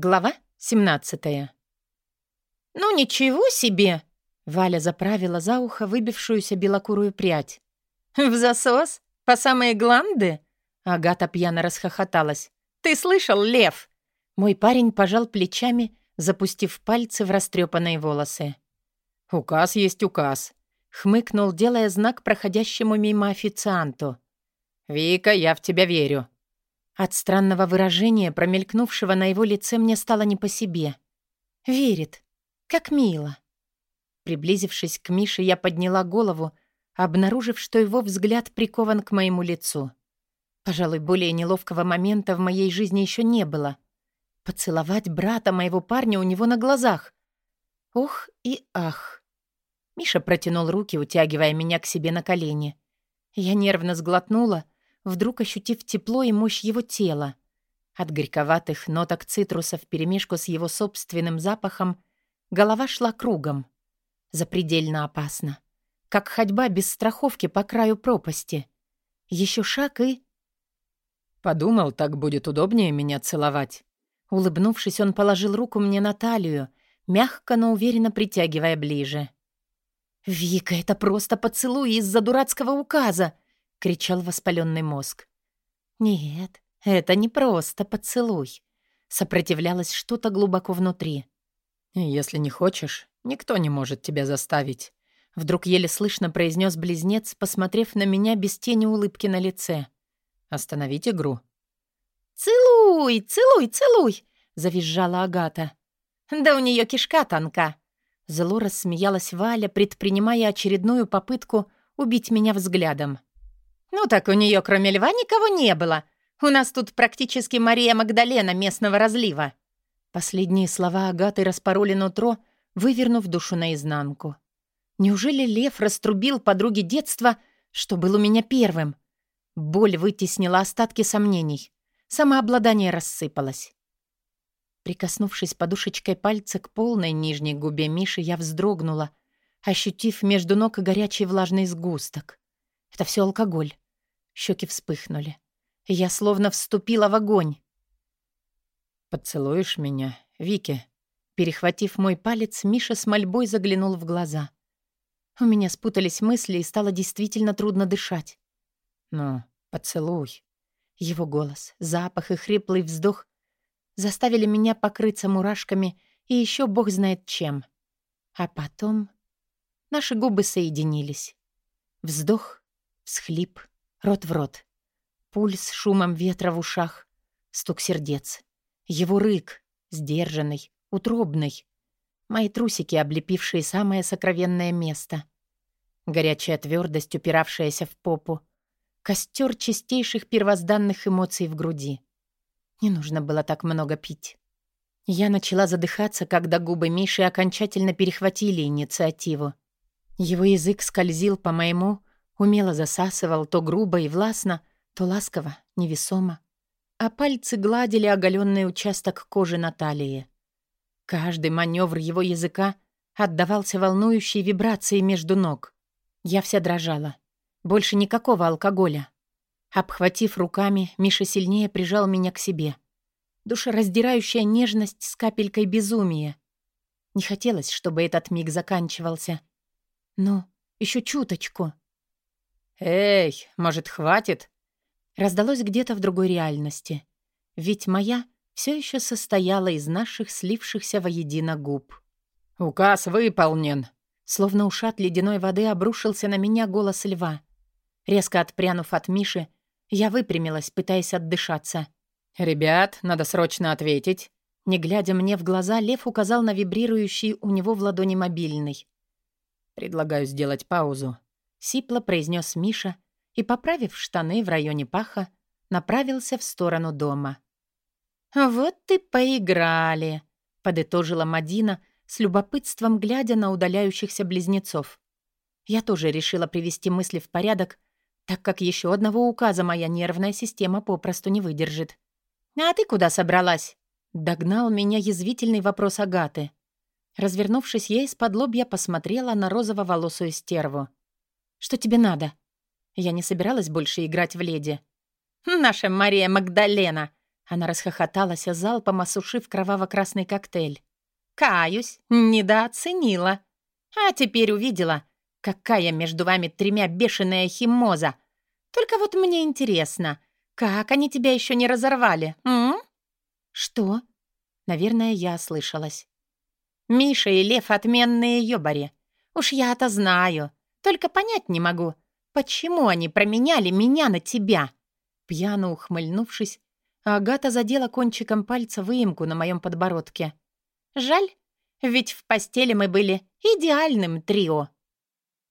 Глава 17 «Ну ничего себе!» — Валя заправила за ухо выбившуюся белокурую прядь. «В засос? По самые гланды?» Агата пьяно расхохоталась. «Ты слышал, Лев?» Мой парень пожал плечами, запустив пальцы в растрепанные волосы. «Указ есть указ», — хмыкнул, делая знак проходящему мимо официанту. «Вика, я в тебя верю». От странного выражения, промелькнувшего на его лице, мне стало не по себе. «Верит. Как мило». Приблизившись к Мише, я подняла голову, обнаружив, что его взгляд прикован к моему лицу. Пожалуй, более неловкого момента в моей жизни еще не было. Поцеловать брата моего парня у него на глазах. Ох и ах. Миша протянул руки, утягивая меня к себе на колени. Я нервно сглотнула — вдруг ощутив тепло и мощь его тела. От горьковатых ноток цитруса вперемешку с его собственным запахом голова шла кругом. Запредельно опасно. Как ходьба без страховки по краю пропасти. Еще шаг и... «Подумал, так будет удобнее меня целовать». Улыбнувшись, он положил руку мне на талию, мягко, но уверенно притягивая ближе. «Вика, это просто поцелуй из-за дурацкого указа!» — кричал воспаленный мозг. «Нет, это не просто поцелуй». Сопротивлялось что-то глубоко внутри. «Если не хочешь, никто не может тебя заставить», — вдруг еле слышно произнес близнец, посмотрев на меня без тени улыбки на лице. «Остановить игру». «Целуй, целуй, целуй!» — завизжала Агата. «Да у нее кишка тонка!» Зло рассмеялась Валя, предпринимая очередную попытку убить меня взглядом. «Ну так у нее кроме льва никого не было. У нас тут практически Мария Магдалена местного разлива». Последние слова Агаты распороли нутро, вывернув душу наизнанку. Неужели лев раструбил подруге детства, что был у меня первым? Боль вытеснила остатки сомнений. Самообладание рассыпалось. Прикоснувшись подушечкой пальца к полной нижней губе Миши, я вздрогнула, ощутив между ног горячий влажный сгусток. Это все алкоголь. Щеки вспыхнули. Я словно вступила в огонь. «Поцелуешь меня, Вики?» Перехватив мой палец, Миша с мольбой заглянул в глаза. У меня спутались мысли, и стало действительно трудно дышать. «Ну, поцелуй». Его голос, запах и хриплый вздох заставили меня покрыться мурашками и еще бог знает чем. А потом наши губы соединились. Вздох, всхлип, рот в рот. Пульс шумом ветра в ушах, стук сердец. Его рык, сдержанный, утробный. Мои трусики, облепившие самое сокровенное место. Горячая твердость, упиравшаяся в попу. Костер чистейших первозданных эмоций в груди. Не нужно было так много пить. Я начала задыхаться, когда губы Миши окончательно перехватили инициативу. Его язык скользил по моему, Умело засасывал то грубо и властно, то ласково, невесомо. А пальцы гладили оголенный участок кожи на талии. Каждый маневр его языка отдавался волнующей вибрацией между ног. Я вся дрожала. Больше никакого алкоголя. Обхватив руками, Миша сильнее прижал меня к себе. Душераздирающая нежность с капелькой безумия. Не хотелось, чтобы этот миг заканчивался. Ну, еще чуточку. «Эй, может, хватит?» Раздалось где-то в другой реальности. Ведь моя все еще состояла из наших слившихся воедино губ. «Указ выполнен!» Словно ушат ледяной воды обрушился на меня голос льва. Резко отпрянув от Миши, я выпрямилась, пытаясь отдышаться. «Ребят, надо срочно ответить!» Не глядя мне в глаза, лев указал на вибрирующий у него в ладони мобильный. «Предлагаю сделать паузу. — сипло произнес Миша и, поправив штаны в районе паха, направился в сторону дома. «Вот ты поиграли», — подытожила Мадина, с любопытством глядя на удаляющихся близнецов. Я тоже решила привести мысли в порядок, так как еще одного указа моя нервная система попросту не выдержит. «А ты куда собралась?» — догнал меня язвительный вопрос Агаты. Развернувшись, я из-под лобья посмотрела на розово-волосую стерву. Что тебе надо?» Я не собиралась больше играть в леди. «Наша Мария Магдалена! Она расхохоталась, залпом осушив кроваво-красный коктейль. «Каюсь, недооценила. А теперь увидела, какая между вами тремя бешеная химоза. Только вот мне интересно, как они тебя еще не разорвали, м?» «Что?» Наверное, я ослышалась. «Миша и Лев — отменные ёбари. Уж я-то знаю. Только понять не могу, почему они променяли меня на тебя?» Пьяно ухмыльнувшись, Агата задела кончиком пальца выемку на моем подбородке. «Жаль, ведь в постели мы были идеальным трио».